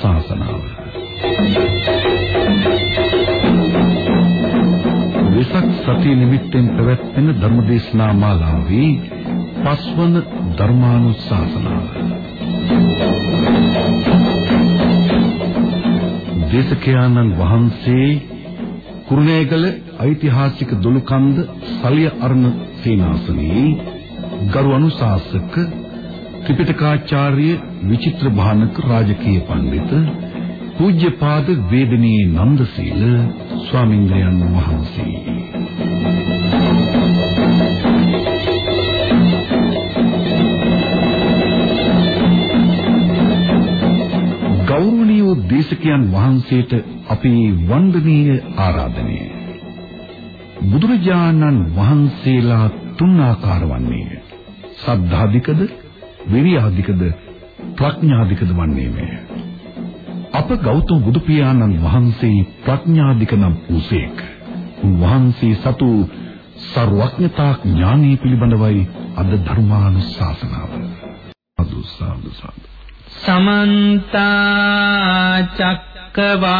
ධර්මානුශාසනාව විසක් සති නිමිත්තෙන් පැවැත්වෙන ධර්මදේශනා මාලාවේ පස්වන ධර්මානුශාසනාව. දේශකයාණන් වහන්සේ කුරුණෑගල ඓතිහාසික දොළුකන්ද සලිය අරණ සේනාසනයේ ගරු අනුශාසක ත්‍රිපිටකාචාර්ය විචිත්‍ර භානක රාජකීය පඬිත පූජ්‍යපාද වේදනී නන්දසීල ස්වාමින්ද්‍රයන් වහන්සේ. ගෞරවනීය දේශකයන් වහන්සේට අපේ වන්දනීය ආරාධනය. බුදුරජාණන් වහන්සේලා තුන් ආකාර වන්නේය සද්ධාධිකද විරියාධිකද ප්‍රඥාධිකද වන්නේමය. අප ගෞතම බුදු පියාණන් වහන්සේ ප්‍රඥාධික නම් වූසේක. වහන්සේ සතු සර්වඥතා ඥානී පිළිබඳවයි අද ධර්මානුශාසනාව. සාදු සාදු සාදු. සමන්ත චක්කවාලේසු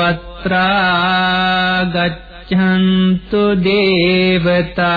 අත්‍රා ගච්ඡන්තු දේවතා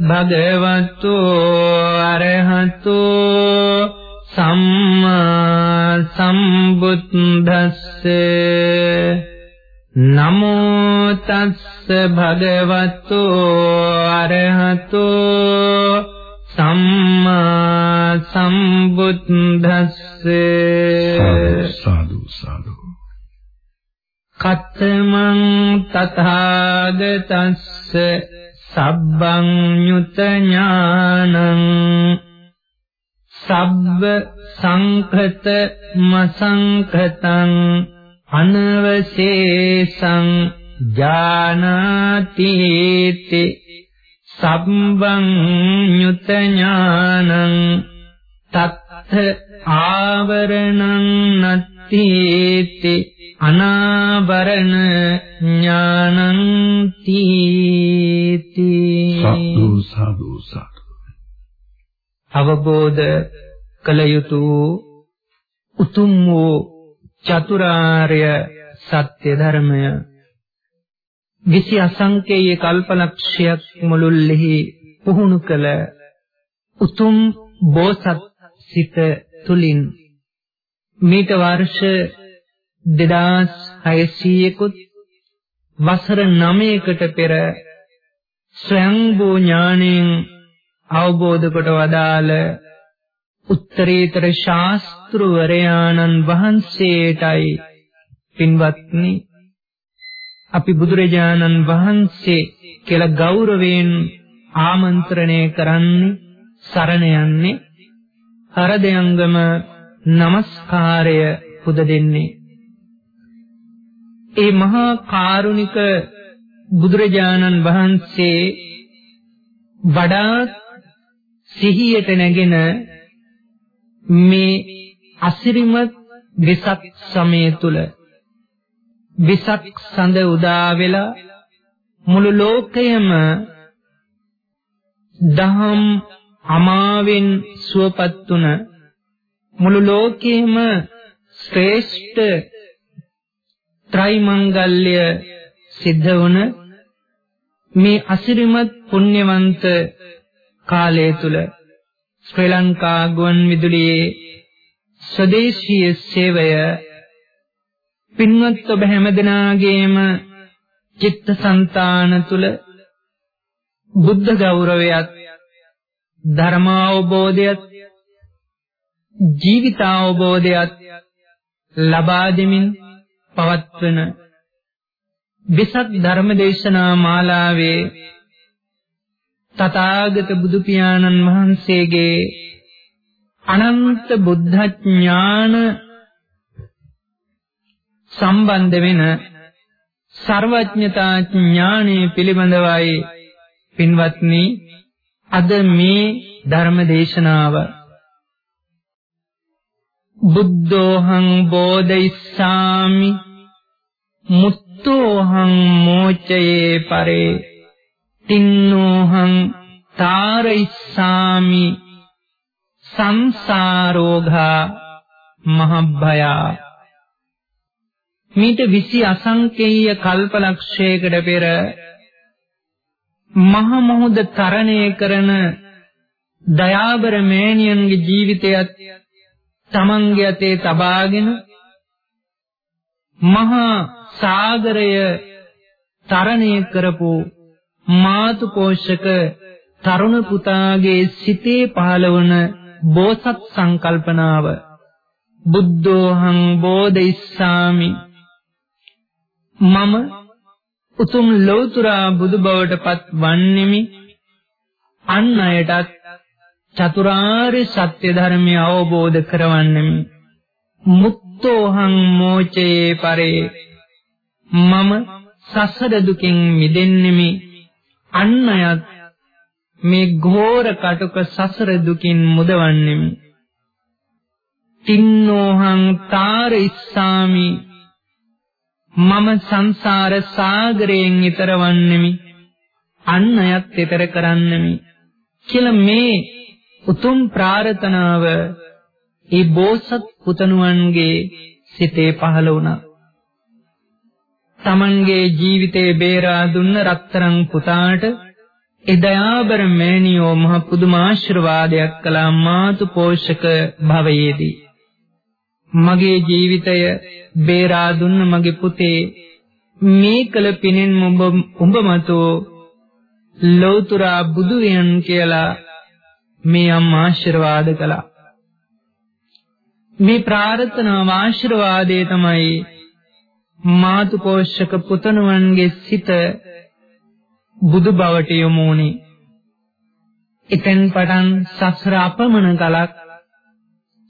භගවතු අරහතෝ සම්මා සම්බුද්දස්ස නමෝ තස්ස භගවතු අරහතෝ සම්මා සම්බුද්දස්ස සාදු සාදු. කත්තමං තථාගතස්ස සබ්බං nyuta ඥානං සබ්බ සංඛත මසංඛතං අනවශේෂං ඥානාති සම්බං nyut ඥානං තත්ථ ආවරණං නත්ථීති අනාවරණ ඥානං තීති සාදු සාදු සාදු අවබෝධ කළ යුතු උතුම් වූ චතුරාර්ය සත්‍ය ධර්මය විසි අසංකේය කල්පලක්ෂයක් මුළුල්ලෙහි පුහුණු කළ උතුම් බෝසත් සිත තුලින් මීට වර්ෂ 2600කුත් වසර 9කට පෙර ස්වයංභූ ඥාණයෙන් අවබෝධ කොට වදාළ උත්තරීතර ශාස්ත්‍රවරයාණන් වහන්සේටයි පින්වත්නි. අපි බුදුරජාණන් වහන්සේ කියලා ගෞරවයෙන් ආමන්ත්‍රණය කරන්නේ සරණ යන්නේ හරදයංගම নমස්කාරය පුද දෙන්නේ. ඒ මහා කාරුණික බුදුරජාණන් වහන්සේ වඩාත් සිහියට නැගෙන මේ අසිරිමත් විසක් සමය තුල විසක් සඳ උදා වෙලා මුළු ලෝකයම දහම් අමාවෙන් සුවපත් තුන මුළු ලෝකෙම ශ්‍රේෂ්ඨ ත්‍රිමංගල්‍ය සිද්ධ වුණ මේ අසිරිමත් පුණ්‍යවන්ත කාලය තුල ශ්‍රී ලංකා ගුවන් විදුලියේ ස්වදේශීය සේවය පින්වත් ඔබ හැමදෙනාගේම චිත්තසංතාන තුල බුද්ධ ගෞරවයත් ධර්මාවබෝධයත් ජීවිතාවබෝධයත් ලබා දෙමින් පවත්වන විසක් ධර්මදේශනා මාලාවේ තථාගත බුදු පියාණන් වහන්සේගේ අනන්ත බුද්ධ ඥාන සම්බන්ධ වෙන සර්වඥතා ඥානෙ පිළිබඳවයි පින්වත්නි අද මේ ධර්ම දේශනාව බුද්ධෝහං බෝධිස්සාමි මුත්තෝහං මෝචයේ පරේ තින්නෝහං තාරයිස්සාමි සංසාරෝඝා මහභයා මීට 20 අසංකේය කල්පලක්ෂයකට පෙර මහ මොහොත තරණය කරන දයාබර මෑණියන්ගේ ජීවිතයත් තමන්ගේ අතේ තබාගෙන මහා සාගරය තරණය කරපු මාතු පෝෂක තරුණ පුතාගේ සිතේ පහළවන බෝසත් සංකල්පනාව. බුද්ධෝහං බෝධිස්සාමි මම උතුම් ලෞතර බුදු බවට පත් වන්නෙමි. අන් අයටත් චතුරාර්ය සත්‍ය ධර්මය අවබෝධ කරවන්නෙමි මුක්තෝහං මෝචයේ පරේ. මම සසර දුකින් මිදෙන්නෙමි. අන් අයත් මේ ඝෝර කටුක සසර දුකින් මුදවන්නෙමි තින්නෝහං තාර ඉස්සාමි. මම සංසාර සාගරයෙන් ඈතරවන්නෙමි. අන් අයත් ඈතර කරන්නෙමි. කියලා මේ උතුම් ප්‍රාර්ථනාව ඒ බෝසත් පුතණුවන්ගේ සිතේ පහළ වුණා. Tamanගේ ජීවිතේ බේරා දුන්න රත්තරන් පුතාට එදයාබර මෑණියෝ මහ පුදුම ආශිර්වාදයක් කළා මාතු පෝෂක භවයේදී. මගේ ජීවිතය බේරා දුන්න මගේ පුතේ මේ කල පිනෙන් ඔබ උඹ මතෝ ලෞතර බුදු වෙන කියලා මේ අම්මා ආශිර්වාද කළා. මේ ප්‍රාර්ථනා ආශිර්වාදයේ තමයි මාතු පෝෂක පුතණුවන්ගේ සිත බුදු බවට යොමු වුණේ. එතෙන් පටන් සසර අපමණ කලක්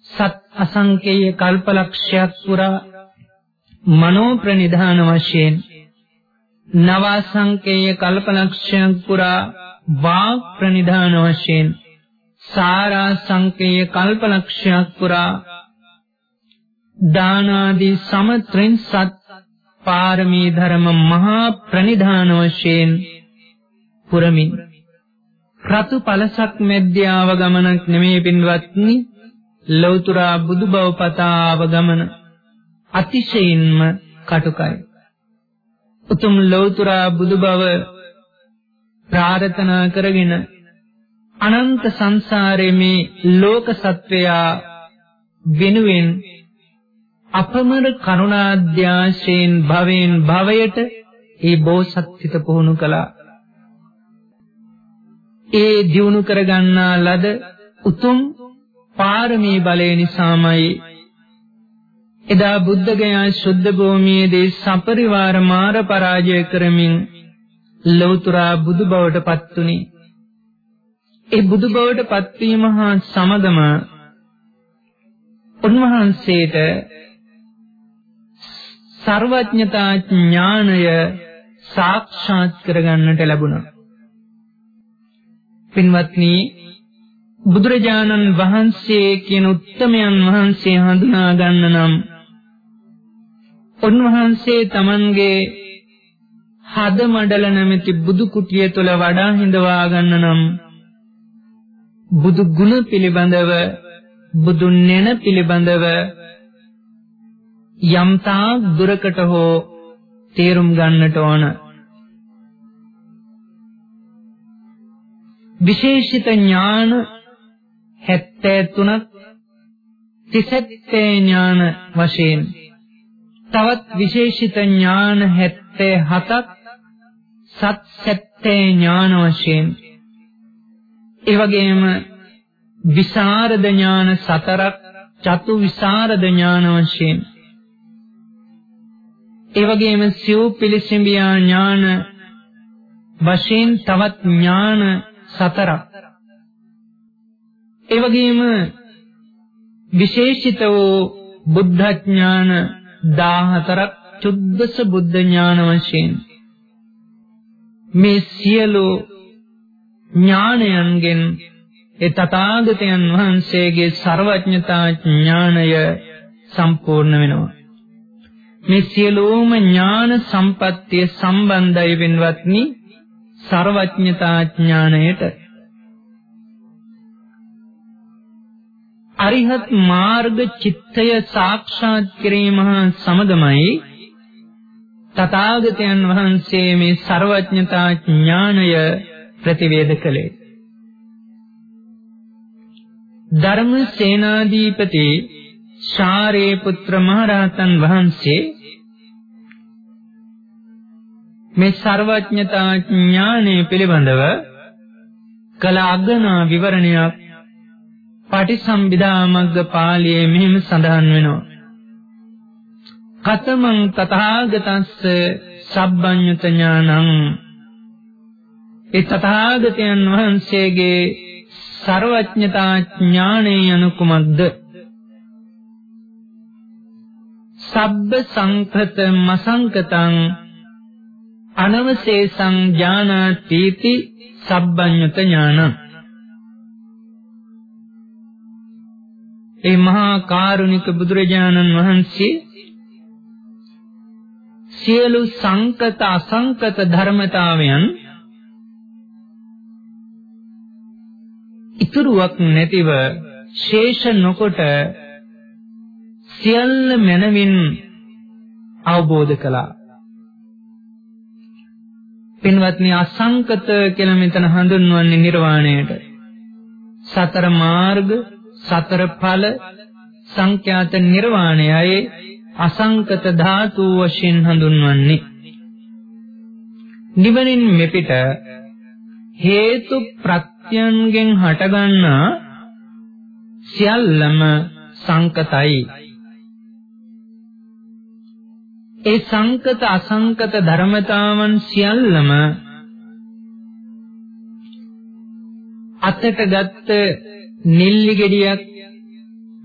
සත් අසංකේය කල්පලක්ෂයක් පුරා මනෝ ප්‍රනිධාන වශයෙන් නව සංකේය කල්පලක්ෂයක් පුරා වාග් ප්‍රනිධාන වශයෙන් සාරා සංකේය කල්පලක්ෂයක් පුරා දානාදී සමත්‍රින්සත් පාරමී ධර්ම මහා ප්‍රනිධාන වශයෙන් පුරමින් රතු පලසක් මැද්‍යාව ගමනක් නෙමේ පින්වත්නි ලෞතර බුදු බව පතාව ගමන අතිශයින්ම කටුකයි. උතුම් ලෞතර බුදු බව ප්‍රාර්ථනා කරගෙන අනන්ත සංසාරයේ මේ ලෝක සත්වයා වෙනුවෙන් අපමණ කරුණාද්යාශයෙන් භවෙන් භවයට ඒ බෝසත්ත්‍ිත පුහුණු කළා. ඒ දියුණු කරගන්නා ලද උතුම් පාරමී බලය නිසාමයි එදා බුද්ධ ගයා ශුද්ධ භූමියේදී සපරිවාර මාර පරාජය කරමින් ලෞතර බුදු බවට පත්ුනි. ඒ බුදු බවට පත්වීම හා සමගම උන්වහන්සේට සර්වඥතා ඥානය සාක්ෂාත් කරගන්නට ලැබුණා. පින්වත්නි බුදුරජාණන් වහන්සේ කියන උත්තමයන් වහන්සේ හඳුනා ගන්න නම් උන්වහන්සේ Tamanගේ හද මඩල නැමැති බුදු කුටිය තුල වඩා හිඳවා ගන්න නම් බුදු ගුණ පිළිබඳව බුදු නෙන පිළිබඳව යම්තා දුරකට හෝ තේරුම් ගන්නට ඕන. විශේෂිත ඥාන 73ක් තිසත්තේ ඥාන වශයෙන්. තවත් විශේෂිත ඥාන 77ක් සත් සත්‍ය ඥාන වශයෙන්. ඒ වගේම විසරද ඥාන සතරක් චතු විසරද ඥාන වශයෙන්. ඒ වගේම සිව් පිළිසිඹියා ඥාන වශයෙන් තවත් ඥාන සතරක්. ඒ වගේම විශේෂිත වූ බුද්ධ ඥාන 14ක් චුද්දස බුද්ධ ඥාන වශයෙන්. මේ සියලු ඥානයන්ගෙන් ඒ තථාගතයන් වහන්සේගේ ਸਰවඥතා ඥාණය සම්පූර්ණ වෙනවා. මේ සියලුම ඥාන සම්පත්තිය සම්බන්ධයි වෙනවත්නි ਸਰවඥතා ඥාණයට. අරිහත් මාර්ග චිත්තය සාක්ෂාත් කිරීම හා සමගමයි තථාගතයන් වහන්සේ මේ ਸਰවඥතා ඥාණය ප්‍රතිවේද කළේ ධර්ම සේනාධිපති ශාරේ පුත්‍ර මහරහතන් වහන්සේ මේ ਸਰවඥතා ඥානය පිළිබඳව කළ අගනා විවරණයක් පටිසම්භිදා මග්ග පාළියේ මෙහිම සඳහන් වෙනවා. කතමං තථාගතස්ස සබ්බඤ්ඤත ඥානං ඒ තථාගතයන් වහන්සේගේ ਸਰවඥතා ඥානය යනු කුමක්ද? සබ්බ සංකත මසංකතං අනවශේෂං ඥානාතිති සබ්බඤ්ඤත ඥානං ඒ මහා කාරුණික බුදුරජාණන් වහන්සේ සියලු සංකත අසංකත ධර්මතාවයන් ඉතුරුවක් නැතිව ශේෂ නොකොට සියල්ල මනවින් අවබෝධ කළා. පින්වත්නි අසංකත කියලා මෙතන හඳුන්වන්නේ නිර්වාණයට. සතර මාර්ග සතර ඵල සංඛ්‍යාත නිර්වාණයයි අසංකත ධාතු වශයෙන් හඳුන්වන්නේ නිවනින් මෙපිට හේතු ප්‍රත්‍යයන්ගෙන් හටගන්නා සියල්ලම සංකතයි. ඒ සංකත අසංකත ධර්මතාවන් සියල්ලම අතට ගත්ත නිල්ලි ගෙඩියක්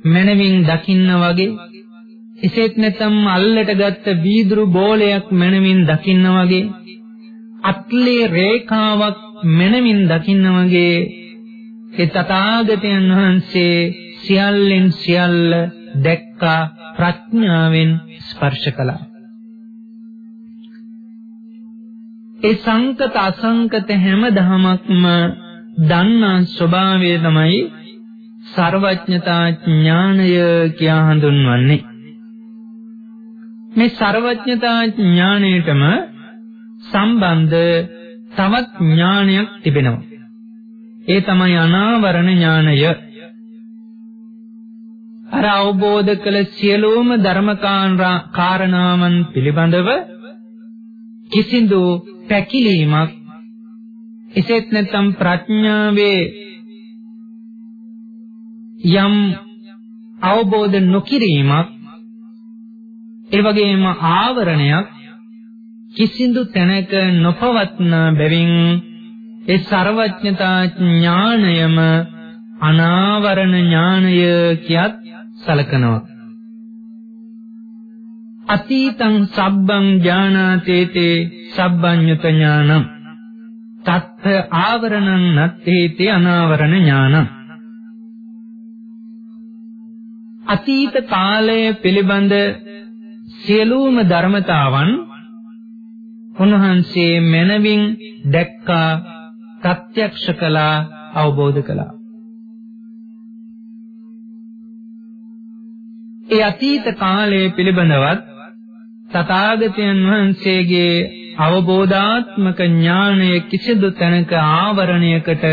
මනමින් දකින්න වගේ එසේත් නැත්නම් අල්ලට ගත්ත වීදුරු බෝලයක් මනමින් දකින්න වගේ අත්ලේ රේඛාවක් මනමින් දකින්න වගේ ඒ තථාගතයන් වහන්සේ සියල්ලෙන් සියල්ල දැක්කා ප්‍රඥාවෙන් ස්පර්ශ කළා. ඒ සංකත අසංකත හැම දහමක්ම දන්නා ස්වභාවය තමයි ਸਰවඥතා ඥානය කියා හඳුන්වන්නේ. මේ ਸਰවඥතා ඥාණයටම සම්බන්ධ තවත් ඥානයක් තිබෙනවා. ඒ තමයි අනාවරණ ඥානය. අර අවබෝධ කළ සියලුම ධර්මකාරණාවන් පිළිබඳව කිසිදු පැකිලීමක් එසේත් නැත්නම් ප්‍රඥාවේ යම් අවබෝධ නොකිරීමක් ඒ වගේම ආවරණයක් කිසිදු තැනක නොපවත්න බැවින් ඒ ਸਰවඥතා ඥාණයම අනාවරණ ඥාණය කියත් සලකනවා. අතීතං සබ්බං ඥානාතේතේ සබ්බඤ්ඤත ඥානං. තත්ථ ආවරණං නත්තේති අනාවරණ ඥානං. අතීත කාලය පිළිබඳ සියලුම ධර්මතාවන් උන්වහන්සේ මනවින් දැක්කා ප්‍රත්‍යක්ෂ කළා අවබෝධ කළා. ඒ අතීත කාලය පිළිබඳවත් තථාගතයන් වහන්සේගේ අවබෝධාත්මක ඥානය කිසිදු තැනක ආවරණයකට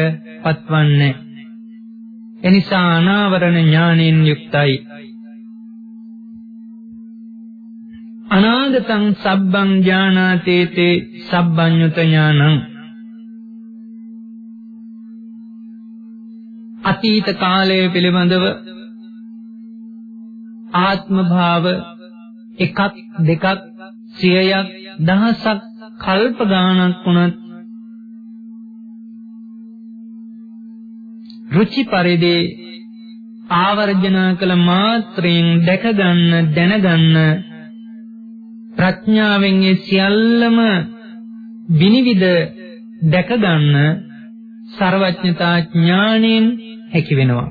පත්වන්නේ එනිසා අනාවරණ ඥානෙන් යුක්තයි. අනාගතං සබ්බං ඥානාතේ තේ සබ්බඤ්ඤුත ඥානං අතීත කාලය පිළිබඳව ආත්ම භාව එකක් දෙකක් සියයක් දහසක් කල්ප ගාණක් වුණත් රුචි පරිදි ආවර්ජන කළ මාත්‍රයෙන් දැක ගන්න දැනගන්න ප්‍රඥාවෙන් ඒ සියල්ලම විනිවිද දැක ගන්න ਸਰවඥතා ඥාණයෙන් හැකි වෙනවා.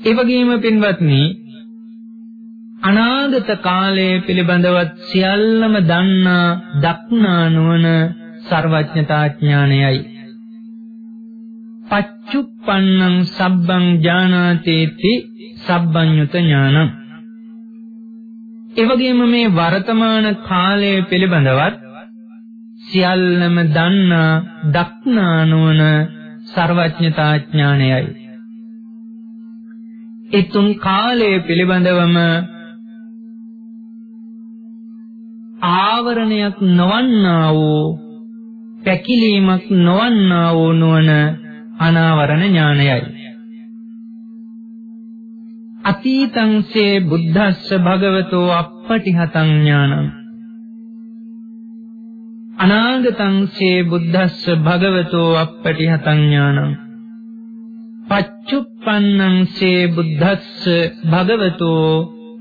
ඒ වගේම පින්වත්නි අනාගත කාලය පිළිබඳවත් සියල්ලම දන්නා දක්නා නුවණ ਸਰවඥතා ඥාණයයි. පච්චුප්පන්නං සබ්බං ඥානාතේති සබ්බඤ්ඤුත ඥානං ඒ වගේම මේ වර්තමාන කාලය පිළිබඳවත් සියල්ලම දන්නා දක්නා නොවන ਸਰවඥතා ඥානයයි. ඒ තුන් කාලය පිළිබඳවම ආවරණයක් නොවන්නා වූ පැකිලීමක් නොවන්නා වූ නොවන අනාවරණ ඥානයයි. අතීතංසේ බුද්ධස්ස භගවතෝ අප්පටිහතං ඥානං. අනාගතං සේ බුද්දස්ස භගවතෝ අප්පටිහතං ඥානං. පච්චුප්පන්නං සේ බුද්දස්ස භගවතෝ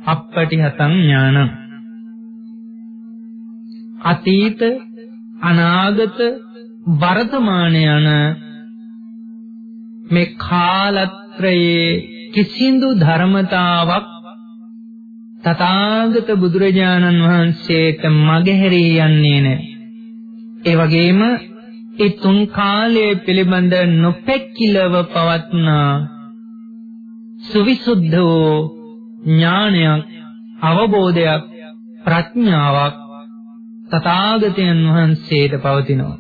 අප්පටිහතං ඥානං. අතීත අනාගත වර්තමාන යන මේ කාලත්‍රයේ කිසිඳු ධර්මතාවක් තථාගත බුදුරජාණන් වහන්සේට මගහැරී යන්නේ නැහැ. ඒ වගේම ඒ තුන් කාලයේ පිළිබඳ නොපැකිලව පවත්නා සුවිසුද්ධ වූ ඥානයක් අවබෝධයක් ප්‍රඥාවක් තථාගතයන් වහන්සේට පවතිනවා.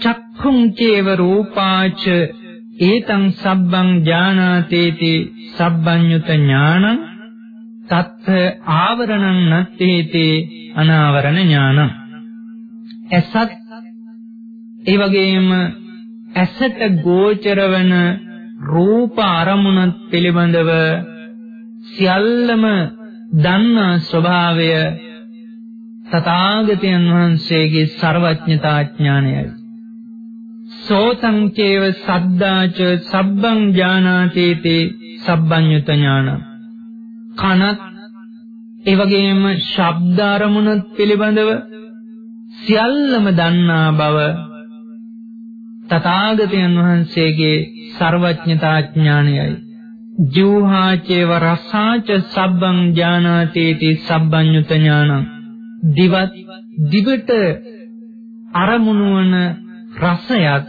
චක්ඛුං චේව රූපාච ඒතං සබ්බං ඥානාතේති සබ්බඤ්ඤුත ඥානං තත්ථ ආවරණං නත්තේති අනාවරණ ඥානං. ඇසත් ඒ වගේම ඇසට ගෝචර වන රූප අරමුණත් පිළිබඳව සියල්ලම දන්නා ස්වභාවය තථාගතයන් වහන්සේගේ ਸਰවඥතා ඥානයයි සෝතං චේව සද්දාච සබ්බං ඥානාතේති සබ්බඤ්ඤුත ඥාන කනත් ඒ වගේම ශබ්ද අරමුණත් පිළිබඳව සියල්ලම දන්නා බව තථාගතයන් වහන්සේගේ ਸਰවඥතා ඥානයයි ජූහාචේව රසාච සබ්බං ඥානාතේති සබ්බඤ්ඤුත ඥානං දිවත් දිවට අරමුණු වන රසයත්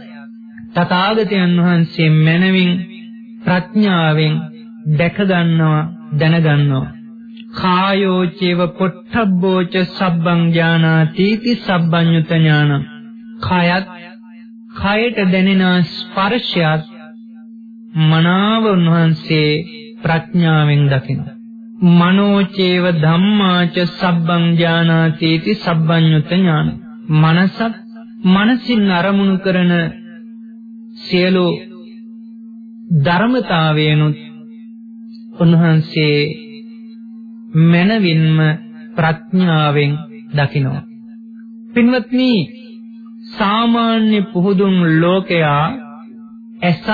තථාගතයන් වහන්සේ මනවින් ප්‍රඥාවෙන් දැක ගන්නවා දැන ගන්නවා. කායෝ චේව පොට්ටබ්බෝච සබ්බං ඥානාති ති සබ්බඤ්ඤුත ඥානං. කායත් කායට දැනෙන ස්පර්ශයත් මනාව උන්වහන්සේ ප්‍රඥාවෙන් දකිනවා. මනෝ චේව ධම්මාච සබ්බං ඥානාති ති සබ්බඤ්ඤුත ඥාන. මනසත් මනසින් අරමුණු කරන සියලු ධර්මතාවයනුත් උන්වහන්සේ මනවින්ම ප්‍රඥාවෙන් දකිනවා. පින්වත්නි සාමාන්‍ය පුහුදුන් ලෝකයා ඇසත්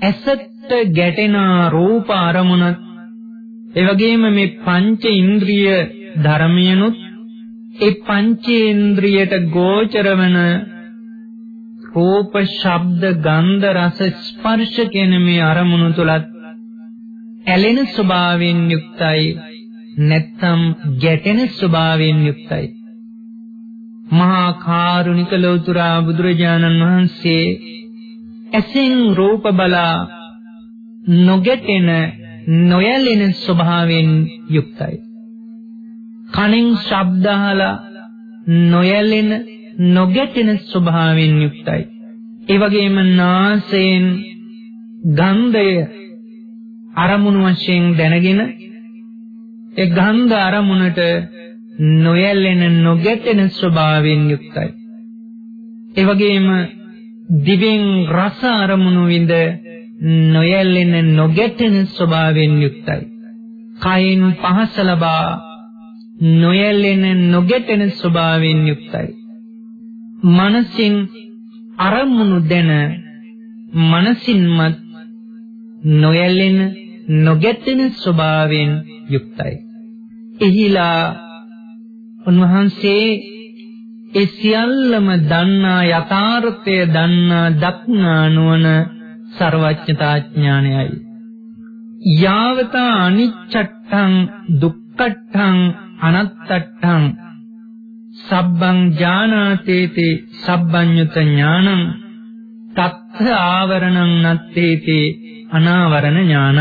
ඇසත් ගැටෙන රූප අරමුණත් එවැගේම මේ පංච ඉන්ද්‍රිය ධර්මයනුත් ඒ පංචේන්ද්‍රියට ගෝචර වන රූප ශබ්ද ගන්ධ රස ස්පර්ශ කියන මේ අරමුණු තුලත් ඇලෙන ස්වභාවයෙන් යුක්තයි නැත්නම් ගැටෙන ස්වභාවයෙන් යුක්තයි. මහා කාරුණික ලෝතුරා බුදුරජාණන් වහන්සේ ඇසෙන් රූප බලා නොගැටෙන නොයැලෙන ස්වභාවයෙන් යුක්තයි. කනෙන් ශබ්ද අහලා නොයැලෙන නොගැටෙන ස්වභාවයෙන් යුක්තයි ඒ වගේම නාසයෙන් ගන්ධය අරමුණු වශයෙන් දැනගෙන ඒ ගන්ධ අරමුණට නොයැලෙන නොගැටෙන ස්වභාවයෙන් යුක්තයි. ඒ වගේම දිවෙන් රස අරමුණු විඳ නොයැලෙන නොගැටෙන ස්වභාවයෙන් යුක්තයි. කයින් පහස ලබා නොයැලෙන නොගැටෙන ස්වභාවයෙන් යුක්තයි. මනසින් අරමුණු දැන මනසින්මත් නොයැලෙන නොගැටෙන ස්වභාවයෙන් යුක්තයි. එහිලා උන්වහන්සේ ඒ සියල්ලම දන්නා යථාර්ථය දන්නා දක්නා නුවණ ਸਰවඥතා ඥානයයි. යාවතා අනිච්චට්ඨං දුක්ඛට්ඨං අනත්තට්ඨං සබ්බං ඥානාතේති සබ්බඤ්ඤුත ඥානං තත්ථ ආවරණං නත්තේති අනාවරණ ඥානං.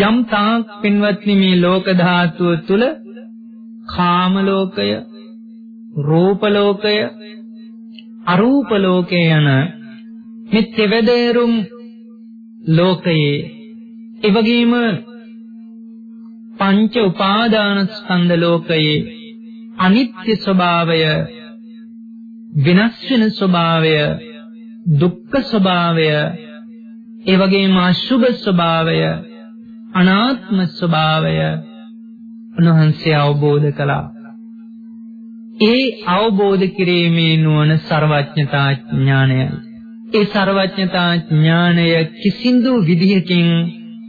යම් තාක් පින්වත්නි මේ ලෝක ධාතුව තුල කාම ලෝකය රූප ලෝකය අරූප ලෝකය යන මේ තෙවදේරුම් ලෝකයේ එවැගේම පංච උපාදානස්කන්ධ ලෝකයේ අනිත්‍ය ස්වභාවය විනාශ වෙන ස්වභාවය දුක්ඛ ස්වභාවය ඒ වගේම අශුභ ස්වභාවය අනාත්ම ස්වභාවය උන්වහන්සේ අවබෝධ කළා. ඒ අවබෝධ කිරීමේ නුවණ ਸਰවඥතා ඥානයයි. ඒ ਸਰවඥතා ඥානය කිසිඳු විදියකින්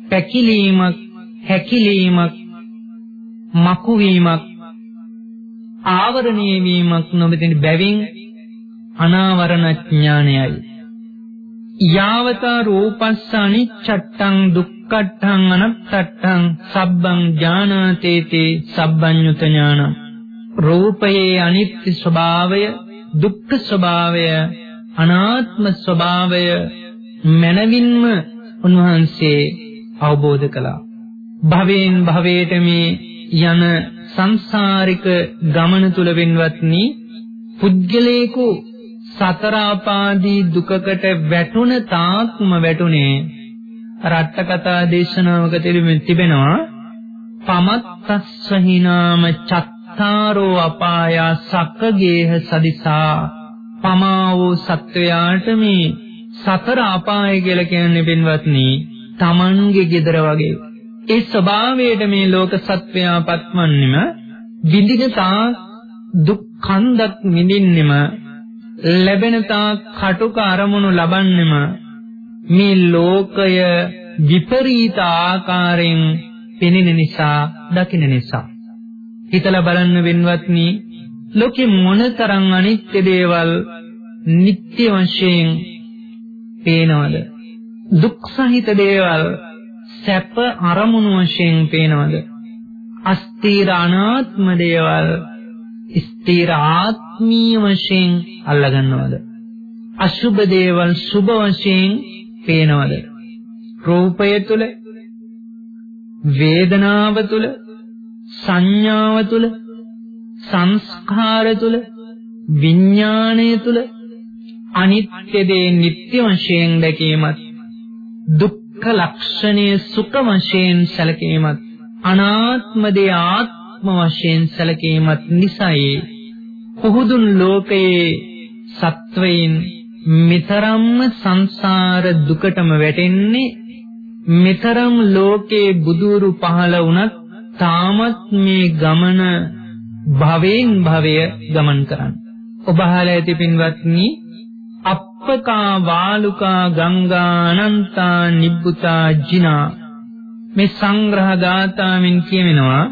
පැකිලීමක්, හැකිලීමක් මකුවීමක්, ආවරණීය වීමක් නොමැතින බැවින් අනාවරණ ඥානයයි. යාවතා රූපස්ස අනිච්චට්ඨං දුක්ඛට්ඨං අනත්තට්ඨං සබ්බං ඥානාතේති සබ්බඤ්ඤුත ඥානං රූපයේ අනිත්‍ය ස්වභාවය දුක්ඛ ස්වභාවය අනාත්ම ස්වභාවය මනවින්ම උන්වහන්සේ අවබෝධ කළා භවයෙන් භවයට මේ යන සංසාරික ගමන තුල වෙනවත්නි පුද්ගලයෙකු සතර ආපාදී දුකකට වැටුණ තාක්ම වැටුනේ රට්ට කතා දේශනාවක තිබෙනවා පමත්තස්ස හිනාම චත්තාරෝ අපායා සක්කගේහ සදිසා පමා වූ සත්වයාට මේ සතර අපාය කියලා කියන්නේ පින්වත්නි Tamange gedara වගේ. ඒ ස්වභාවයට මේ ලෝක සත්වයා පත්වන්නෙම විඳින තා දුක් කන්දක් විඳින්නෙම ලැබෙන තා කටුක අරමුණු ලබන්නෙම මේ ලෝකය විපරීත ආකාරයෙන් පෙනෙන නිසා දකින නිසා. හිතලා බලන්න වෙනවත්නි ලෝකෙ මොනතරම් අනිත්‍ය දේවල් නිට්ටය වශයෙන් පේනවද? දුක් සහිත දේවල් සැප අරමුණු වශයෙන් පේනවද? අස්තීර අනාත්ම දේවල් ස්ථීර ආත්මීය වශයෙන් අල්ලගන්නවද? අසුබ දේවල් සුබ වශයෙන් පේනවද? රූපය තුල වේදනාව තුල සංඥාව තුල සංස්කාර තුල විඥාණය තුල අනිත්‍ය දේ නිට්ටය වශයෙන් දැකීමත් දුක්ඛ ලක්ෂණය සුඛ වශයෙන් සැලකීමත් අනාත්ම දේ ආත්ම වශයෙන් සැලකීමත් නිසයි පුහුදුන් ලෝකයේ සත්වයින් මෙතරම්ම සංසාර දුකටම වැටෙන්නේ මෙතරම් ලෝකේ බුදුරු පහළ වුණත් තාමත් මේ ගමන භවෙන් භවය ගමන් කරන්න. ඔබ අහලා ඇති පින්වත්නි අප්පකා වාලුකා ගංගා අනන්තා නිබ්බුතා ජිනා මේ සංග්‍රහ ගාථාවෙන් කියවෙනවා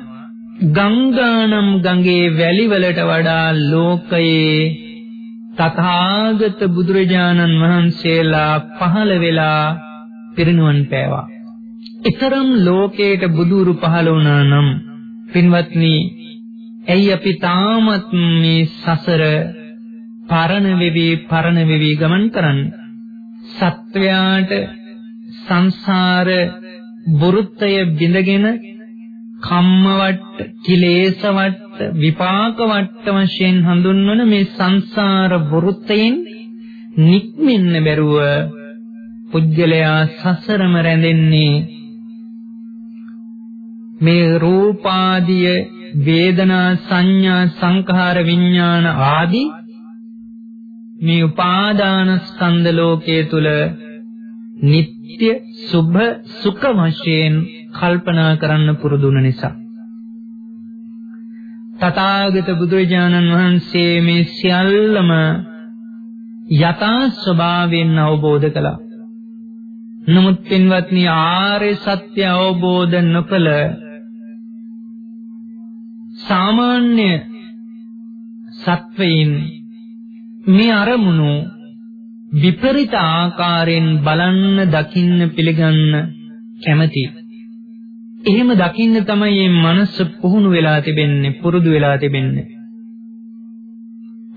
ගංගානම් ගඟේ වැලි වලට වඩා ලෝකයේ තථාගත බුදුරජාණන් වහන්සේලා පහළ වෙලා පිරිනුවන් පෑවා. ඊතරම් ලෝකයට බුදුරු පහළ වුණා නම් පින්වත්නි ඇයි අපි තාමත් මේ සසර පරණ වෙවි පරණ වෙවි ගමන් කරන්නේ? සත්වයාට සංසාර වෘත්තය බිඳගෙන කම්ම වට, කිලේශ වට, විපාක වට වශයෙන් හඳුන්වන මේ සංසාර වෘත්තයෙන් නික්මෙන්න බැරුව පුජ්‍යලයා සසරම රැඳෙන්නේ මේ රූපාදිය වේදනා සංඥා සංඛාර විඥාන ආදී මේ උපාදාන ස්කන්ධ ලෝකයේ තුල නিত্য සුභ සුඛ වශයෙන් කල්පනා කරන්න පුරුදුන නිසා තථාගත බුදුරජාණන් වහන්සේ මේ සියල්ලම යථා ස්වභාවයෙන් අවබෝධ කළා. නමුත් පින්වත්නි ආර්ය සත්‍ය අවබෝධ නොකළ සාමාන්‍ය සත්වයින් මේ අරමුණු විපරිත ආකාරයෙන් බලන්න දකින්න පිළිගන්න කැමති. එහෙම දකින්න තමයි මේ මනස පුහුණු වෙලා තිබෙන්නේ පුරුදු වෙලා තිබෙන්නේ.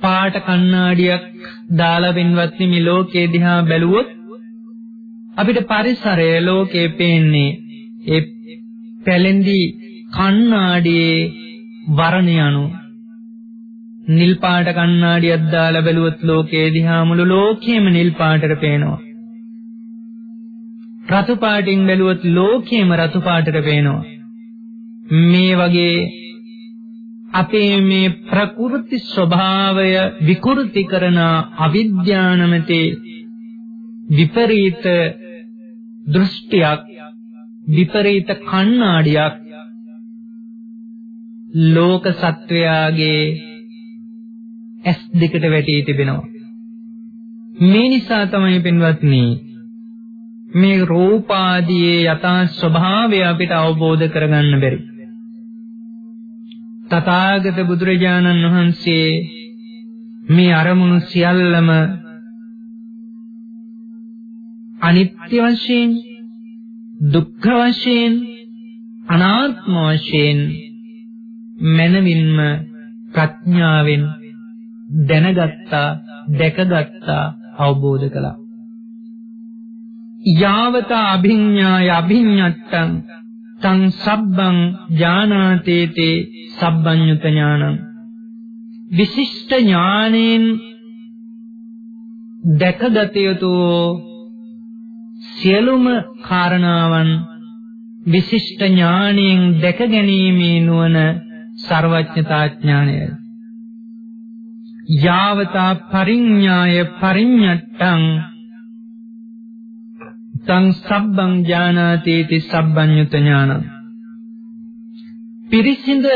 පාට කණ්ණාඩියක් දාලා වෙනවත් මේ ලෝකේ දිහා බැලුවොත් අපිට පරිසරය ලෝකේ පේන්නේ ඒ පැලෙන්දි කණ්ණාඩියේ වර්ණය අනුව නිල් පාට කණ්ණාඩියක් දාලා බැලුවොත් ලෝකේ දිහා මුළු ලෝකෙම නිල් පාටට පේනවා. රතු පාටින් බැලුවොත් ලෝකෙම රතු පාටට පේනවා. මේ වගේ අපේ මේ ප්‍රකෘති ස්වභාවය විකෘති කරන අවිද්‍යානමතේ විපරීත දෘෂ්ටියක් විපරීත කණ්ණාඩියක් ලෝක සත්වයාගේ ඇස් දෙකට වැටී තිබෙනවා. මේ නිසා තමයි පින්වත්නි මේ රූපාදියේ යථා ස්වභාවය අපිට අවබෝධ කරගන්න බැරි. තථාගත බුදුරජාණන් වහන්සේ මේ අරමුණු සියල්ලම අනිත්‍ය වශයෙන් දුක්ඛ වශයෙන් අනාත්ම වශයෙන් මනවින්ම ප්‍රඥාවෙන් දැනගත්තා දැකගත්තා අවබෝධ කළා. යාවත අභිඤ්ඤාය අභිඤ්ඤත්තං තං සබ්බං ඥානාතේතේ සබ්බඤ්ඤුත ඥානං විශිෂ්ට ඥානෙන් දැකගත යුතු සියලුම කාරණාවන් විශිෂ්ට ඥාණයෙන් දැක ගැනීමේ නුවණ ਸਰවඥතා ඥානයයි. යාවතා පරිඤ්ඤාය පරිඤ්ඤට්ටං තං සබ්බං ඥානාතේති සබ්බඤ්ඤුත ඥානං. පිරිසිඳ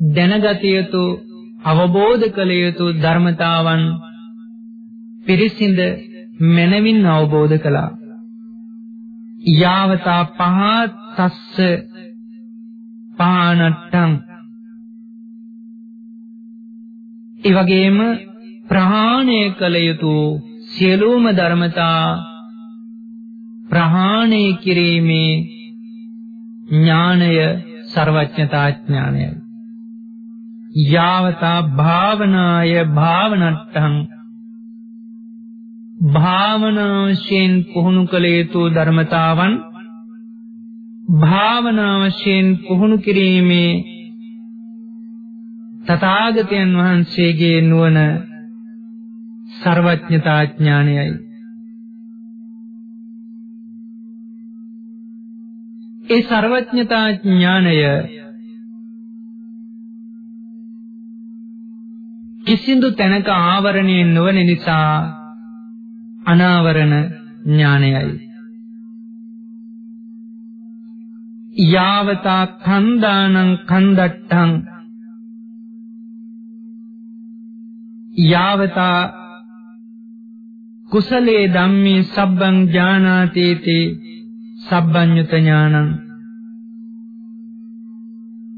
දැනගත යුතු අවබෝධ කළ යුතු ධර්මතාවන් පිරිසිඳ මනවින් අවබෝධ කළා. යාවතා පහතස්ස පානට්ටං ඒ වගේම ප්‍රහාණය කළ යුතු සියලුම ධර්මතා ප්‍රහාණය කිරීමේ ඥානය ਸਰවඥතා ඥානයයි. යාවතා භාවනාය භාවනට්ටං භාවනාවශයෙන් පුහුණු කළ යුතු ධර්මතාවන් භාවනාවශයෙන් පුහුණු කිරීමේ තථාගතයන් වහන්සේගේ නුවණ ਸਰවඥතා ඥාණයයි. ඒ ਸਰවඥතා ඥාණය කිසිඳු තැනක ආවරණය නොවන නිසා අනාවරණ ඥානයයි. යාවතා කන්දානං කන්දට්ටං යාවතා කුසලේ ධම්මේ සබ්බං ඥානාතේති සබ්බඤ්ඤත ඥානං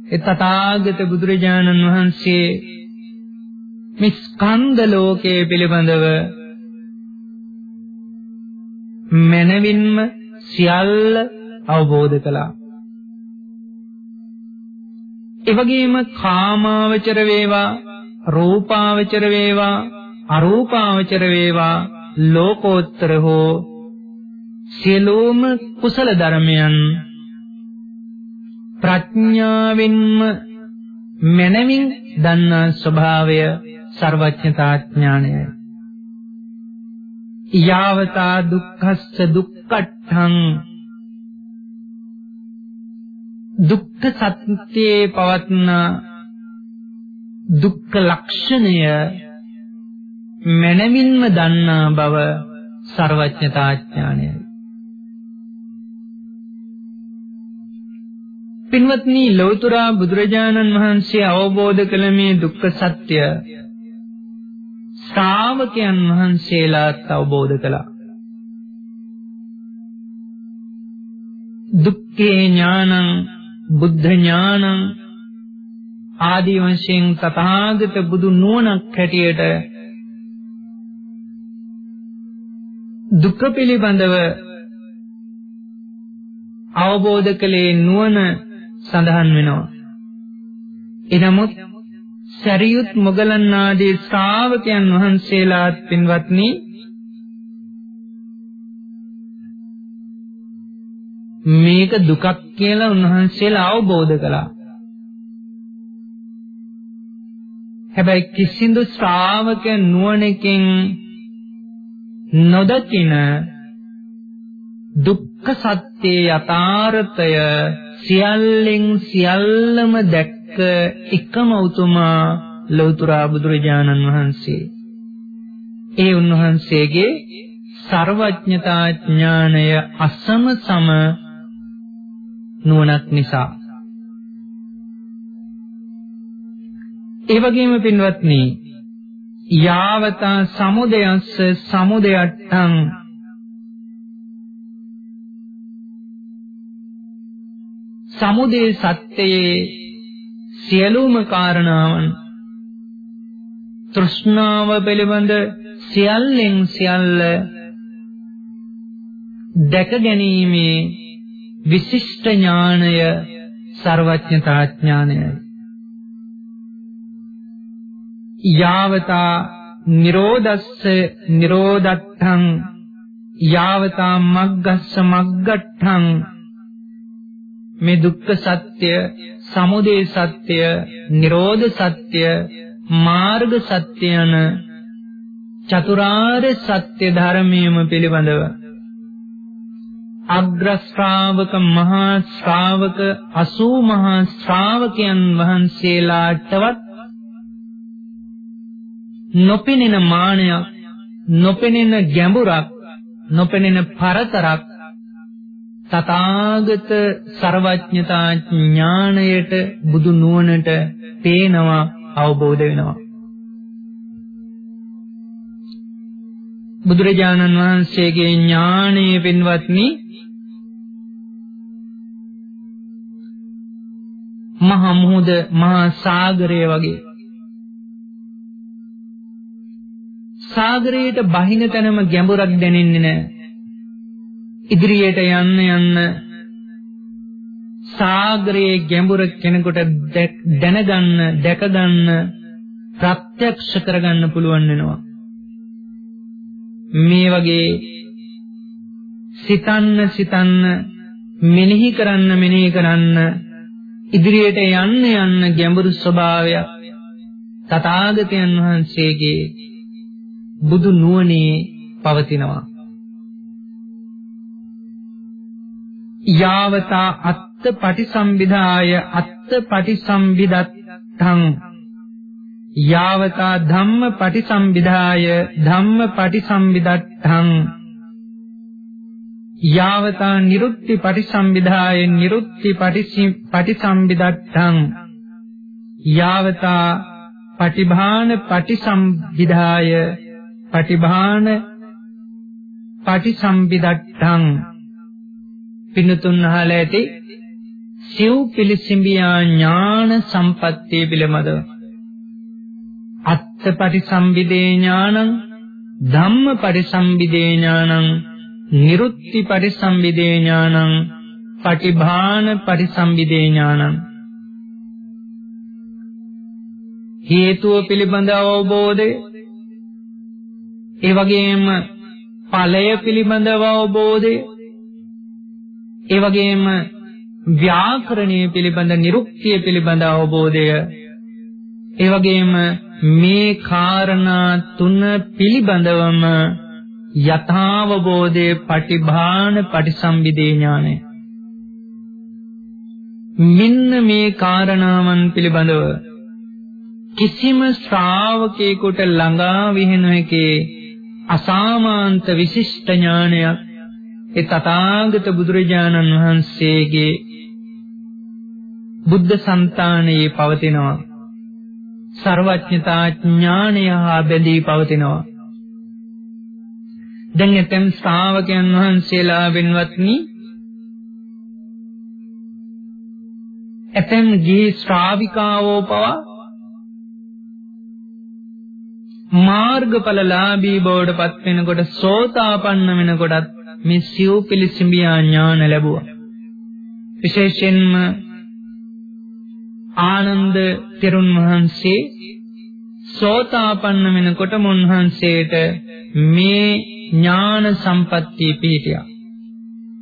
එතථාගත බුදුරජාණන් වහන්සේ මේ ස්කන්ධ ලෝකයේ පිළිබඳව මනවින්ම සියල්ල අවබෝධ කළා. ඒ වගේම කාමාවචර වේවා රූපාවචර වේවා අරූපාවචර වේවා ලෝකෝත්තර හෝ සියලුම කුසල ධර්මයන් ප්‍රඥාවෙන්ම මනමින් දන්නා ස්වභාවය ਸਰවඥතා ඥානයයි. යාවතා දුක්ඛස්ස දුක්ඛට්ඨං දුක්ඛ සත්‍යයේ පවත්න දුක්ඛ ලක්ෂණය මනමින්ම දන්නා බව ਸਰවඥතා ඥානයයි. පින්වත්නි ලෞතර බුදුරජාණන් වහන්සේ අවබෝධ කළ මේ දුක්ඛ සත්‍ය ශ්‍රාවකයන් වහන්සේලාත් අවබෝධ කළා. දුක්ඛේ ඥානං බුද්ධ ඥානං ආදී වශයෙන් තථාගත බුදු නුවණක් හැටියට දුක පිළිබඳව අවබෝධ කළේ නුවණ සඳහන් වෙනවා. එනමුත් සරියුත් මොගලන් ආදී ශ්‍රාවකයන් වහන්සේලාත් පින්වත්නි මේක දුකක් කියලා උන්වහන්සේලා අවබෝධ කළා. හැබැයි කිසිඳු ශ්‍රාවක නුවණකින් නොදකින දුක්ඛ සත්‍යයේ යථාර්ථය සියල්ලෙන් සියල්ලම දැක්ක එකම උතුමා ලෞතර බුදුරජාණන් වහන්සේ. ඒ උන්වහන්සේගේ ਸਰවඥතා ඥානය අසම සම නුවණක් නිසා ඒ වගේම පින්වත්නි යාවතා සමුදයස්ස සමුදයට්ඨං සමුදේ සත්‍යයේ සියලුම කාරණාවන් තෘෂ්ණාව පිළිබඳ සියල්ලෙන් සියල්ල දැක ගැනීමේ විශිෂ්ට ඥානය ਸਰවඥතා ඥානයයි යාවතා නිරෝධස්ස නිරෝධට්ඨං යාවතා මග්ගස්ස මග්ගට්ඨං මේ දුක්ඛ සත්‍ය සමුදය සත්‍ය නිරෝධ සත්‍ය මාර්ග සත්‍ය යන චතුරාර්ය සත්‍ය ධර්මයේම පිළිබඳව අග්‍ර ශ්‍රාවක මහා ශ්‍රාවක 80 මහා ශ්‍රාවකයන් වහන්සේලාටවත් නොපෙනෙන මානයක් නොපෙනෙන ගැඹුරක් නොපෙනෙන පරතරක් තථාගත ਸਰවඥතා ඥාණයට බුදු නුවණට පේනවා අවබෝධ වෙනවා. බුදුරජාණන් වහන්සේගේ ඥාණයේ පින්වත්නි මහා මුහුද මහා සාගරය වගේ. සාගරයට බහින තැනම ගැඹුරක් දැනෙන්නේ නැහැ. ඉදිරියට යන්න යන්න සාගරයේ ගැඹුර කෙනෙකුට දැනගන්න, දැකගන්න, ප්‍රත්‍යක්ෂ කරගන්න පුළුවන් වෙනවා. මේ වගේ සිතන්න සිතන්න මෙනෙහි කරන්න මෙනෙහි කරන්න ඉදිරියට යන්න යන්න ගැඹුරු ස්වභාවයක් තථාගතයන් වහන්සේගේ බුදු නුවණේ පවතිනවා. යාවතා අත්ත පටිසම්භිදාය අත්ත පටිසම්භිදත්තං. යාවතා ධම්ම පටිසම්භිදාය ධම්ම පටිසම්භිදත්තං. යාවතා නිරුක්ති පටිසම්භිදාය නිරුක්ති පටිසම්භිදත්තං. යාවතා පටිභාන පටිසම්භිදාය පටිභාන පටිසම්භිදත්තං පින්නතුන් අහලා ඇති සිව් පිළිසිඹියා ඥාන සම්පත්තිය පිළිමද අත්ත පටිසම්භිදේ ඥානං ධම්ම පටිසම්භිදේ ඥානං නිරුත්ති පටිසම්භිදේ ඥානං පටිභාන පටිසම්භිදේ ඥානං. හේතුව පිළිබඳ අවබෝධය ඒ වගේම ඵලය පිළිබඳව අවබෝධය ඒ වගේම ව්‍යාකරණය පිළිබඳ නිරුක්තිය පිළිබඳ අවබෝධය ඒ වගේම මේ කාරණා තුන පිළිබඳවම යථාවබෝධයේ පටිභාන පටිසම්භිදේ ඥානය. මෙන්න මේ කාරණාවන් පිළිබඳව කිසිම ශ්‍රාවකයෙකුට ළඟා විහෙන එකේ අසාමාන්ත විශිෂ්ට ඥානයක් ඒ තථාගත බුදුරජාණන් වහන්සේගේ බුද්ධ సంతානයේ පවතිනවා. ਸਰවඥතා ඥානය හා බැඳී පවතිනවා. දැන් එතෙන් ශ්‍රාවකයන් වහන්සේලා වෙනවත්නි එතෙන් ගිහි ශ්‍රාවිකාවෝ පවා මාර්ගඵලලාභී බවට පත් වෙනකොට සෝතාපන්න වෙනකොටත් මේ සිව් පිළිසිඹියා ඥාන ලැබුවා. විශේෂයෙන්ම ආනන්ද තෙරුන් වහන්සේ සෝතාපන්න වෙනකොට මුන්වහන්සේට මේ ඥාන සම්පත්තිය පිහිටියා.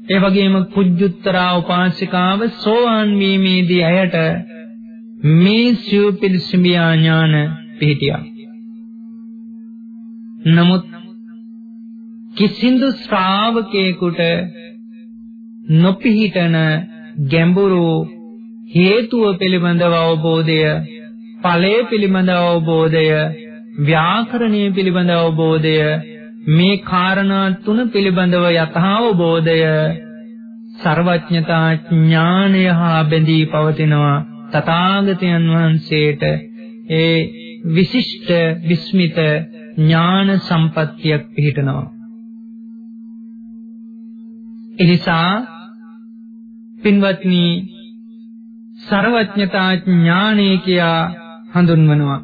ඒ වගේම කුජුත්තරා උපාසිකාව සෝවාන් වීමේදී ඇයට මේ සිව් පිළිසිඹියා ඥාන පිහිටියා. නමුත් කිසිඳු ශ්‍රාවකයෙකුට නොපිහිටන ගැඹුරු හේතුව පිළිබඳව අවබෝධය ඵලය පිළිබඳ අවබෝධය ව්‍යාකරණය පිළිබඳ අවබෝධය මේ කාරණා තුන පිළිබඳව යථාවබෝධය ਸਰවඥතා ඥානය හා බැඳී පවතිනවා තථාගතයන් වහන්සේට. ඒ විශිෂ්ට විස්මිත ඥාන සම්පත්තියක් පිහිටනවා. එනිසා පින්වත්නි ਸਰවඥතා ඥානය කියා හඳුන්වනවා.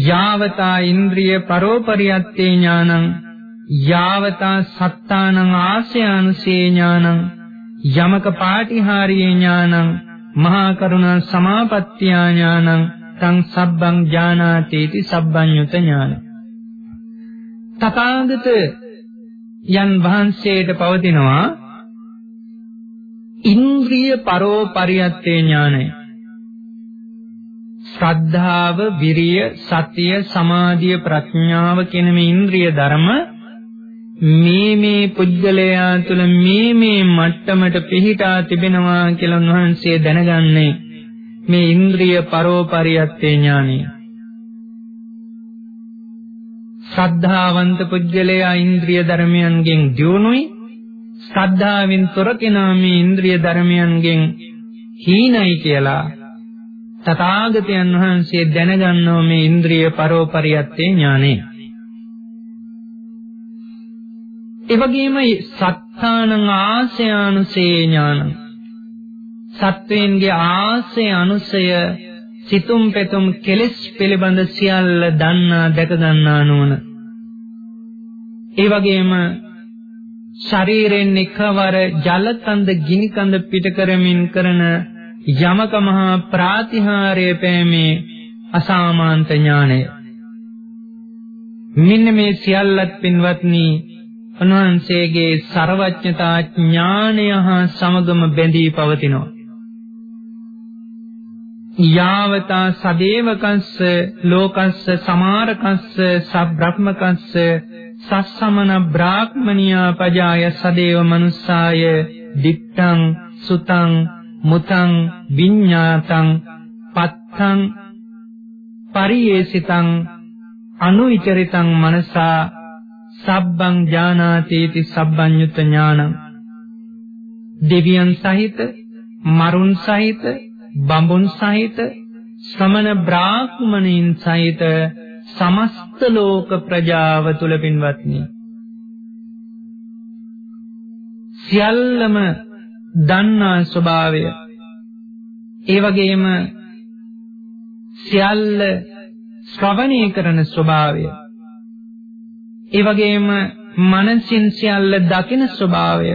යාවතා ඉන්ද්‍රිය පරෝපරියත්තේ ඥානං යාවතා සත්තානං ආසයානුසේ ඥානං යමක පාටිහාරීය ඥානං මහා කරුණා සමාපත්තිය ඥානං තං සබ්බං ඥානාතේති සබ්බඤ්ඤුත ඥාන. තථාගත යන් වහන්සේට පවතිනවා ඉන්ද්‍රිය පරෝපරියත්තේ ඥානය. ශ්‍රද්ධාව විරිය සතිය සමාධිය ප්‍රඥාව කියන මේ ඉන්ද්‍රිය ධර්ම මේ මේ පුද්ගලයා තුළ මේ මේ මට්ටමට පිහිටා තිබෙනවා කියලා උන්වහන්සේ දැනගන්නේ. මේ ඉන්ද්‍රිය පරෝපරියත්තේ ඥානය ශ්‍රද්ධාවන්ත පුජ්‍යලයා ඉන්ද්‍රිය ධර්මයන්ගෙන් දියුණුයි. ශ්‍රද්ධාවෙන් තොර කෙනා මේ ඉන්ද්‍රිය ධර්මයන්ගෙන් හීනයි කියලා තථාගතයන් වහන්සේ දැනගන්නව මේ ඉන්ද්‍රිය පරෝපරියත්තේ ඥානෙ. ඒ වගේම සත්තානං ආසයානුසේ ඥානං. සත්වයන්ගේ ආසය අනුසය සිතුම් පෙතුම් කෙලෙස් පිළිබඳ සියල්ල දන්නා දැක ගන්නා නුවණ. ඒ වගේම ශරීරයෙන් එකවර ජල කඳ ගිනි කඳ පිට කරමින් කරන යමක මහා ප්‍රාතිහාර්ය පෑමේ අසාමාන්ත ඥානය. මෙන්න මේ සියල්ලත් පින්වත්නි උන්වහන්සේගේ ਸਰවඥතා ඥානය හා සමගම බැඳී පවතිනවා. යාවතා සදේවකස්ස ලෝකස්ස සමාරකස්ස සබ්‍රහ්මකස්ස සස්සමන බ්‍රාහ්මනියා පජාය සදේව මනුස්සාය දිත්තං සුතං මුතං විඤ්ඤාතං පත්තං පරියේසිතං අනුවිචරිතං මනසා සබ්බං ඥානාතේති සබ්බඤ්ඤුත ඥානං. දෙවියන් සහිත මරුන් සහිත බඹුන් සහිත ශ්‍රමණ බ්‍රාහ්මණයින් සහිත සමස්ත ලෝක ප්‍රජාව තුල පින්වත්නි. සියල්ලම දන්නා ස්වභාවය. ඒ වගේම සියල්ල ශ්‍රවණය කරන ස්වභාවය. ඒ වගේම මනසින් සියල්ල දකින ස්වභාවය.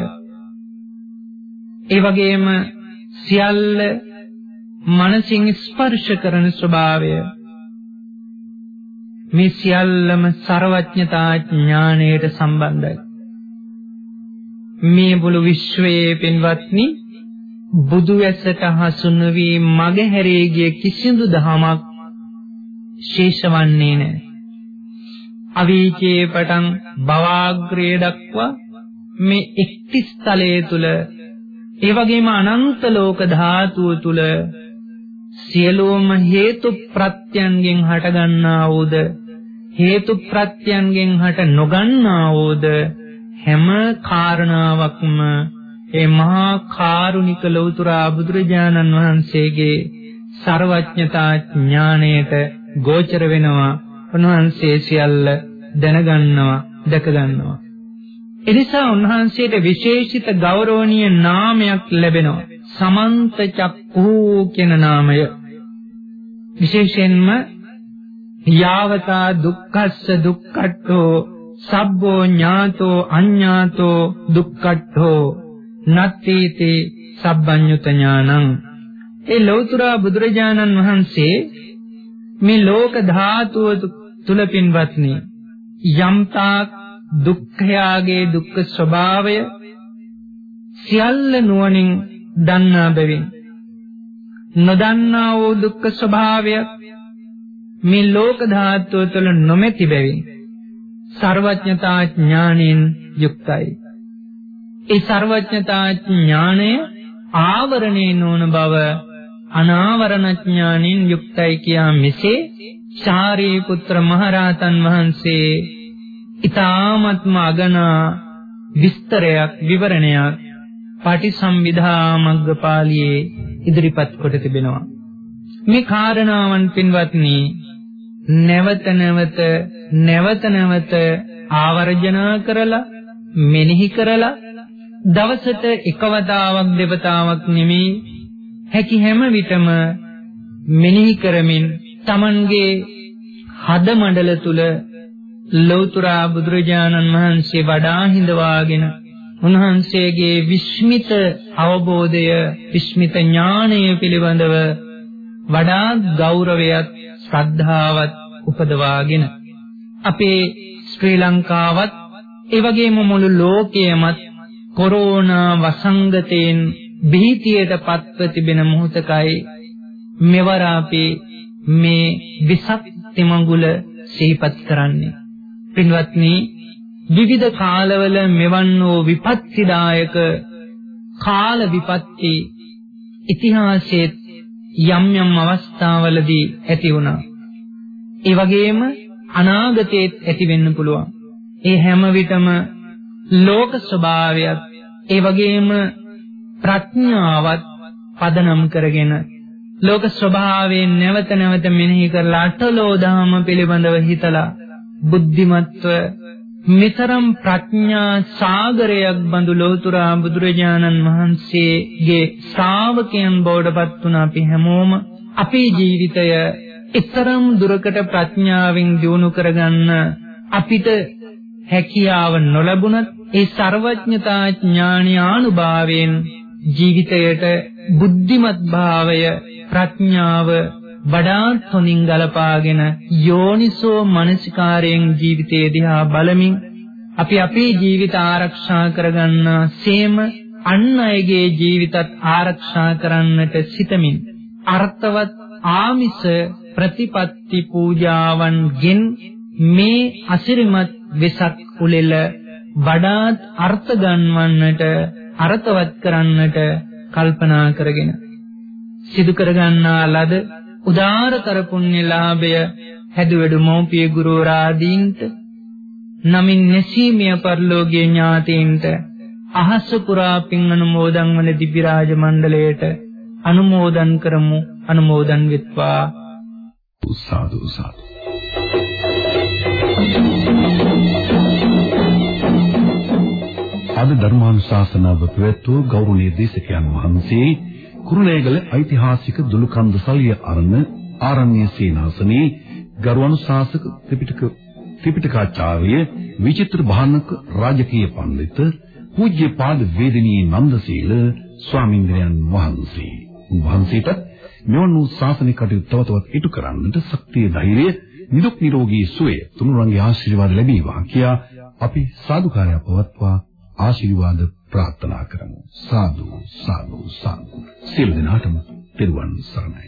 ඒ වගේම සියල්ල මනසින් ස්පර්ශ කරන ස්වභාවය මේ සියල්ලම ਸਰවඥතා ඥාණයට සම්බන්ධයි මේ මුළු විශ්වයේ පින්වත්නි බුදු ඇසට හසු නොවි මග හැරී ගිය කිසිදු දහමක් ශේෂවන්නේ නැහැ. අවීචේ පටන් භවාග්‍රය දක්වා මේ එක්තිස් තලයේ තුල ඒ වගේම අනන්ත ලෝක ධාතුව තුල සියලුම හේතු ප්‍රත්‍යයන්ගෙන් හටගන්නා වූද? හේතු ප්‍රත්‍යයන්ගෙන් හට නොගන්නා වූද? හැම කාරණාවක්ම ඒ මහා කාරුණික ලෞතර බුදුරජාණන් වහන්සේගේ ਸਰවඥතා ඥාණයට ගෝචර වෙනවා. උන්වහන්සේ සියල්ල දැනගන්නවා දැකගන්නවා. එනිසා උන්වහන්සේට විශේෂිත ගෞරවනීය නාමයක් ලැබෙනවා. සමන්ත චක්ඛූ කියන නාමය. විශේෂයෙන්ම යාවතා දුක්ඛස්ස දුක්ඛට්ඨෝ සබ්බෝ ඥාතෝ අඤ්ඤාතෝ දුක්ඛට්ඨෝ නත්තේති සබ්බඤ්ඤුත ඥානං ඒ ලෞතර බුදුරජාණන් වහන්සේ මේ ලෝක ධාතුව තුල පින්වත්නි යම්තාක් දුක්ඛයාගේ දුක්ඛ ස්වභාවය සියල්ල නුවණින් දන්නා බැවින් නොදන්නා වූ දුක්ඛ ස්වභාවය මේ ලෝක ධාතුව තුළ නොමැති බැවින් ਸਰවඥතා ඥාණයෙන් යුක්තයි. ඒ ਸਰවඥතා ඥාණය ආවරණේ නොවන බව අනාවරණ ඥාණයෙන් යුක්තයි කියා මෙසේ චාරී පුත්‍ර මහරහතන් වහන්සේ ඊ타ත්ම අගනා විස්තරයක් විවරණයක් පටිසම්භිදා මග්ගපාළියේ ඉදිරිපත් කොට තිබෙනවා. මේ කාරණාවන් පින්වත්නි නැවත නැවත නැවත නැවත ආවර්ජනා කරලා මෙනෙහි කරලා දවසට එකවතාවක් දෙවතාවක් නෙමෙයි හැකි හැම විටම මෙනෙහි කරමින් Tamanගේ හද මණ්ඩල තුල ලෞතර බුදුරජාණන් වහන්සේ වඩා හිඳවාගෙන උන්වහන්සේගේ විස්මිත අවබෝධය විස්මිත ඥානය පිළිබඳව වඩා ගෞරවයත් ශ්‍රද්ධාවත් උපදවාගෙන අපේ ශ්‍රී ලංකාවත් ඒ වගේම මුළු ලෝකයමත් කොරෝනා වසංගතයෙන් බිහිතියට පත්ව තිබෙන මොහොතකයි මෙවර අපේ මේ විසක් තිමඟුල සිහිපත් කරන්නේ. පින්වත්නි විවිධ කාලවල මෙවන් වූ විපත්තිදායක කාල විපත්ති ඉතිහාසයේ යම් යම් අවස්ථාවලදී ඇති වුණා. ඒ වගේම අනාගතයේත් ඇති වෙන්න පුළුවන්. ඒ හැම විටම ලෝක ස්වභාවයත් ඒ වගේම ප්‍රඥාවත් පදනම් කරගෙන ලෝක ස්වභාවයෙන් නැවත නැවත මෙනෙහි කරලා අටලෝ දහම පිළිබඳව හිතලා බුද්ධිමත්ව මෙතරම් ප්‍රඥා සාගරයක් බඳු ලෝතුරා බුදුරජාණන් වහන්සේගේ ශ්‍රාවකයන් බවට පත් වුණ අපි හැමෝම අපේ ජීවිතය ඊතරම් දුරකට ප්‍රඥාවෙන් දියුණු කරගන්න අපිට හැකියාව නොලැබුණත් ඒ ਸਰවඥතා ඥාණ්‍යානුභාවයෙන් ජීවිතයට බුද්ධිමත් භාවය ප්‍රඥාව වඩාත් හොඳින් ගලපාගෙන යෝනිසෝ මනසිකාරයෙන් ජීවිතය දිහා බලමින් අපි අපේ ජීවිත ආරක්ෂා කරගන්න සේම අන් අයගේ ජීවිතත් ආරක්ෂා කරන්නට සිතමින් අර්ථවත් ආමිස ප්‍රතිපත්ති පූජාවන්ගෙන් මේ අසිරිමත් වෙසක් උලෙල වඩාත් අර්ථ ගන්වන්නට අර්ථවත් කරන්නට කල්පනා කරගෙන සිදු කරගන්නා ලද උදාරතර පුණ්‍යලාභය හැදුවැඩු මෞපිය ගුරු රාදීන්ට නමින් නැසීමිය පරලෝකීය ඥාතීන්ට අහස පුරා පින් අනුමෝදන් වන දිව්‍ය රාජ මණ්ඩලයට අනුමෝදන් කරමු අනුමෝදන් වෙත්වා. සාදු සාදු අද ධර්මානුශාසනාව පැවැත්වූ ගෞරවනීය දේශකයන් වහන්සේ කුරුණෑගල ඓතිහාසික දුලුකන්ද සලිය අරණ ආරණ්‍ය සේනාසනේ ගරු අනුශාසක ත්‍රිපිටක ත්‍රිපිටකාචාර්ය විචිත්‍ර භානක රාජකීය පඬිත පූජ්‍යපාද වේදිනී නන්දසීල ස්වාමීන්ද්‍රයන් වහන්සේ. වහන්සේට මෙවන් වූ ශාසනික කටයුතු තව තවත් ඉටු කරන්නට ශක්තිය ධෛර්යය නිදුක් නිරෝගී සුවය තුනුරන්ගේ ආශිර්වාද ලැබේවා කියා අපි සාදුකාරය පවත්වා ආශිර්වාද ප්‍රාර්ථනා කරමු. සාදු සාදු සාදු. සියලු දෙනාටම පෙරවන් සරණයි.